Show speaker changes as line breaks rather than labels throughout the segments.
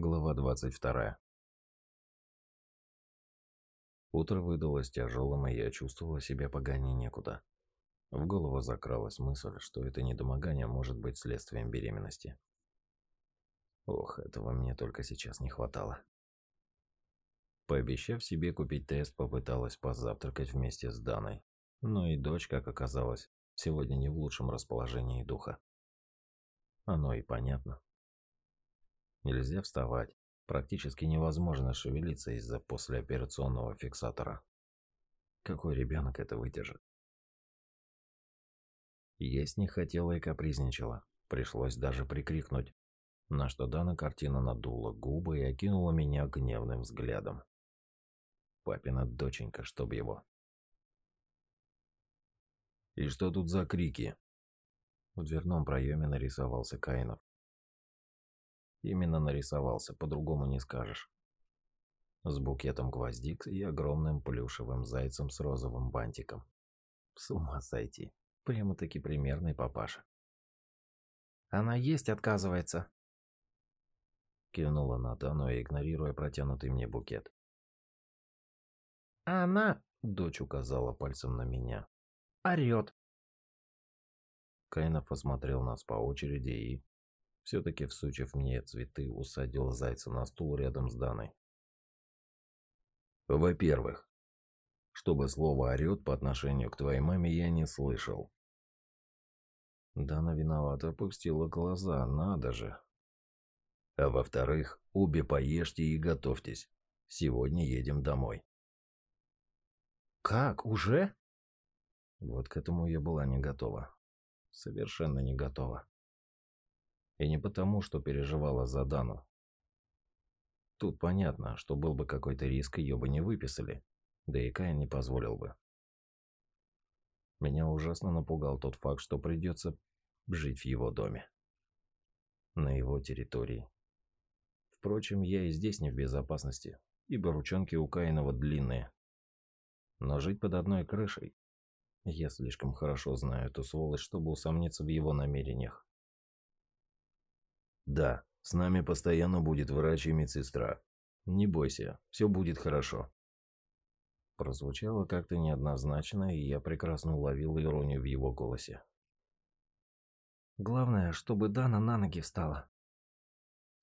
Глава 22. Утро выдалось тяжелым, и я чувствовала себя поганее некуда. В голову закралась мысль, что это недомогание может быть следствием беременности. Ох, этого мне только сейчас не хватало. Пообещав себе купить тест, попыталась позавтракать вместе с Даной. Но и дочь, как оказалось, сегодня не в лучшем расположении духа. Оно и понятно. Нельзя вставать. Практически невозможно шевелиться из-за послеоперационного фиксатора. Какой ребенок это выдержит? Есть не хотела и капризничала. Пришлось даже прикрикнуть. На что Дана картина надула губы и окинула меня гневным взглядом. Папина доченька, чтоб его. «И что тут за крики?» В дверном проеме нарисовался Каинов. Именно нарисовался, по-другому не скажешь. С букетом гвоздик и огромным плюшевым зайцем с розовым бантиком. С ума сойти. Прямо-таки примерный папаша.
«Она есть отказывается», —
кивнула Натану, игнорируя протянутый мне букет.
«Она», —
дочь указала пальцем на меня, —
«орёт».
Кайнов осмотрел нас по очереди и, все-таки всучив мне цветы, усадил зайца на стул рядом с Даной. Во-первых, чтобы слово «орет» по отношению к твоей маме я не слышал. Дана виновато опустила глаза, надо же. А во-вторых, обе поешьте и готовьтесь. Сегодня едем домой.
Как, уже?
Вот к этому я была не готова. Совершенно не готова. И не потому, что переживала за Дану. Тут понятно, что был бы какой-то риск, ее бы не выписали, да и Кай не позволил бы. Меня ужасно напугал тот факт, что придется жить в его доме. На его территории. Впрочем, я и здесь не в безопасности, ибо ручонки у Каинова длинные. Но жить под одной крышей... Я слишком хорошо знаю эту сволочь, чтобы усомниться в его намерениях. Да, с нами постоянно будет врач и медсестра. Не бойся, все будет хорошо. Прозвучало как-то неоднозначно, и я прекрасно уловил иронию в его голосе.
Главное, чтобы Дана на ноги встала.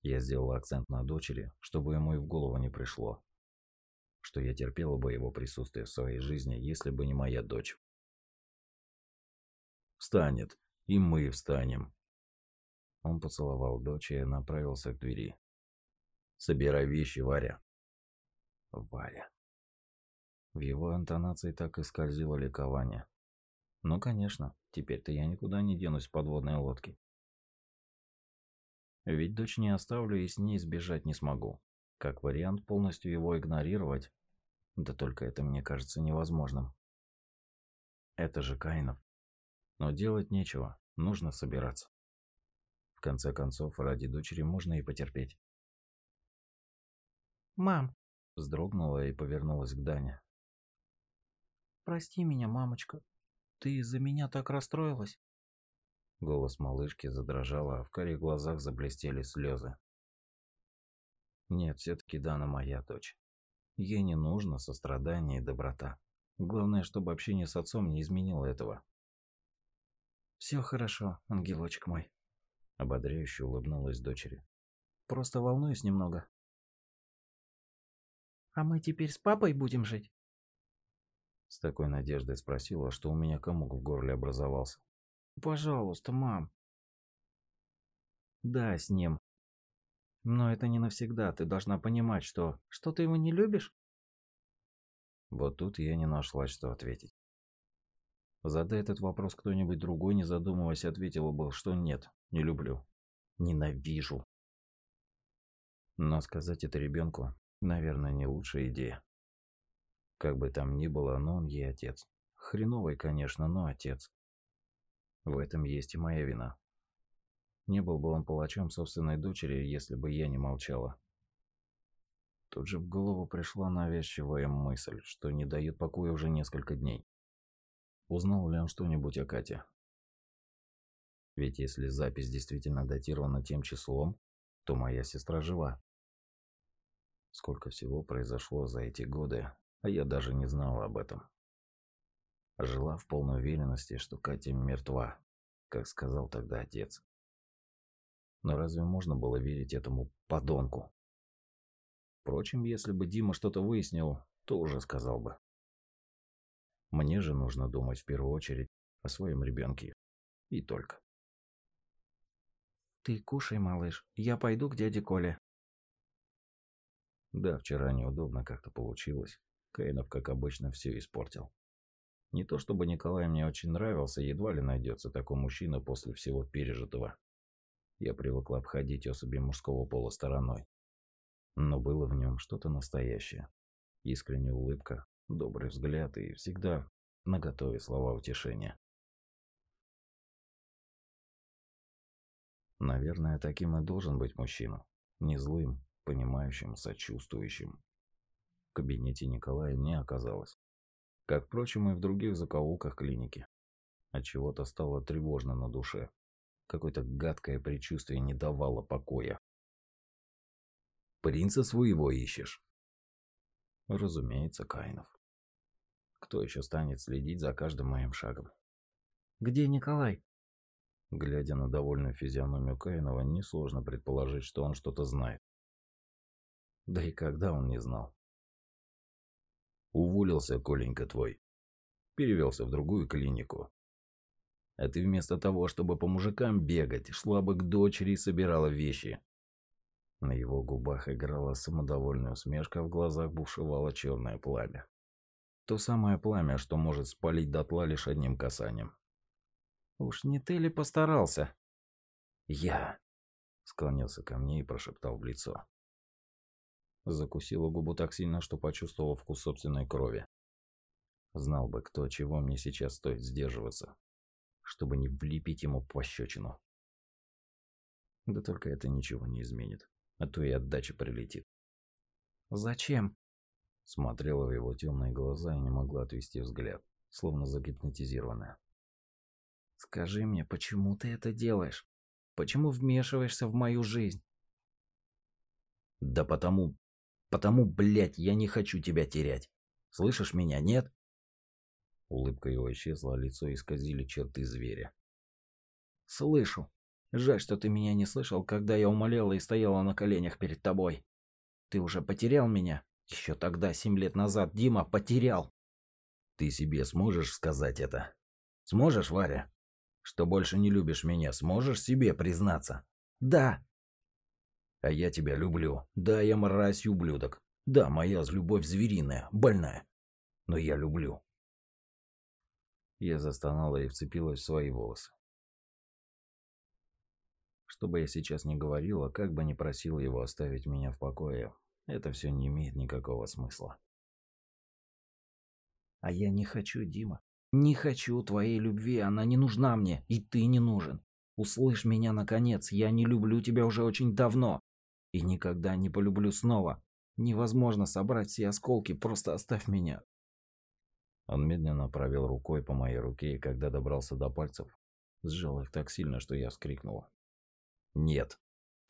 Я сделал акцент на дочери, чтобы ему и в голову не пришло, что я терпела бы его присутствие в своей жизни, если бы не моя дочь. Встанет, и мы встанем. Он поцеловал дочь и направился к двери. «Собирай вещи, Варя». «Варя». В его интонации так и скользило ликование. «Ну, конечно, теперь-то я никуда не денусь в подводной лодке. Ведь дочь не оставлю и с ней сбежать не смогу. Как вариант полностью его игнорировать, да только это мне кажется невозможным. Это же Каинов. Но делать нечего, нужно собираться. В конце концов, ради дочери можно и потерпеть.
«Мам!»
– вздрогнула и повернулась к Дане.
«Прости меня, мамочка. Ты из-за меня так расстроилась?»
Голос малышки задрожал, а в карих глазах заблестели слезы. Нет, все-таки Дана моя дочь. Ей не нужно сострадание и доброта. Главное, чтобы общение с отцом не изменило этого.
«Все хорошо, ангелочек мой»,
Ободряюще улыбнулась дочери.
Просто волнуюсь немного. А мы теперь с папой будем жить?
С такой надеждой спросила, что у меня комок в горле образовался.
Пожалуйста, мам.
Да, с ним.
Но это не навсегда. Ты должна понимать, что... Что ты его не любишь?
Вот тут я не нашла, что ответить. Задай этот вопрос кто-нибудь другой, не задумываясь, ответила бы, что нет, не люблю. Ненавижу. Но сказать это ребенку, наверное, не лучшая идея. Как бы там ни было, но он ей отец. Хреновый, конечно, но отец. В этом есть и моя вина. Не был бы он палачом собственной дочери, если бы я не молчала. Тут же в голову пришла навязчивая мысль, что не дает покоя уже несколько дней. Узнал ли он что-нибудь о Кате? Ведь если запись действительно датирована тем числом, то моя сестра жива. Сколько всего произошло за эти годы, а я даже не знал об этом. Жила в полной уверенности, что Катя мертва, как сказал тогда отец. Но разве можно было верить этому подонку? Впрочем, если бы Дима что-то выяснил, то уже сказал бы. Мне же нужно думать в первую очередь о своем ребенке. И только.
Ты кушай, малыш. Я пойду к дяде Коле.
Да, вчера неудобно как-то получилось. Каинов, как обычно, все испортил. Не то чтобы Николай мне очень нравился, едва ли найдется такой мужчина после всего пережитого. Я привыкла обходить особи мужского пола стороной. Но было в нем что-то настоящее. Искренняя улыбка, добрый взгляд и всегда наготове слова утешения. Наверное, таким и должен быть мужчина. Не злым, понимающим, сочувствующим. В кабинете Николая не оказалось. Как, впрочем, и в других закоулках клиники. От чего то стало тревожно на душе. Какое-то гадкое предчувствие не давало покоя. «Принца своего ищешь?» Разумеется, Кайнов. Кто еще станет следить за каждым моим шагом?
«Где Николай?»
Глядя на довольную физиономию Каинова, несложно предположить, что он что-то знает. Да и когда он не знал. Уволился Коленька твой. Перевелся в другую клинику. А ты вместо того, чтобы по мужикам бегать, шла бы к дочери и собирала вещи. На его губах играла самодовольная усмешка, в глазах бушевало черное пламя. То самое пламя, что может спалить дотла лишь одним касанием.
«Уж не ты ли постарался?»
«Я», — склонился ко мне и прошептал в лицо. Закусила губу так сильно, что почувствовала вкус собственной крови. Знал бы, кто чего мне сейчас стоит сдерживаться, чтобы не влепить ему пощечину. Да только это ничего не изменит, а то и отдача прилетит.
«Зачем?»
Смотрела в его темные глаза и не могла отвести взгляд, словно загипнотизированная.
«Скажи мне, почему ты это делаешь? Почему вмешиваешься в мою жизнь?»
«Да потому... потому, блядь, я не хочу тебя терять. Слышишь меня, нет?» Улыбка его исчезла, а лицо исказили черты зверя.
«Слышу. Жаль, что ты меня не слышал, когда я умоляла и стояла на коленях перед тобой. Ты уже потерял меня, еще тогда, семь лет назад, Дима потерял.
Ты себе сможешь сказать это? Сможешь, Варя? Что больше не любишь меня, сможешь себе признаться?
Да.
А я тебя люблю. Да, я мразь и ублюдок. Да, моя любовь звериная, больная. Но я люблю. Я застонала и вцепилась в свои волосы. Что бы я сейчас ни говорила, как бы ни просила его оставить меня в покое, это все не имеет никакого смысла.
А я не хочу, Дима. Не хочу твоей любви, она не нужна мне, и ты не нужен. Услышь меня наконец, я не люблю тебя уже очень давно. И никогда не полюблю снова. Невозможно собрать все осколки, просто оставь меня.
Он медленно провел рукой по моей руке, и когда добрался до пальцев, сжал их так сильно, что я вскрикнула. «Нет!»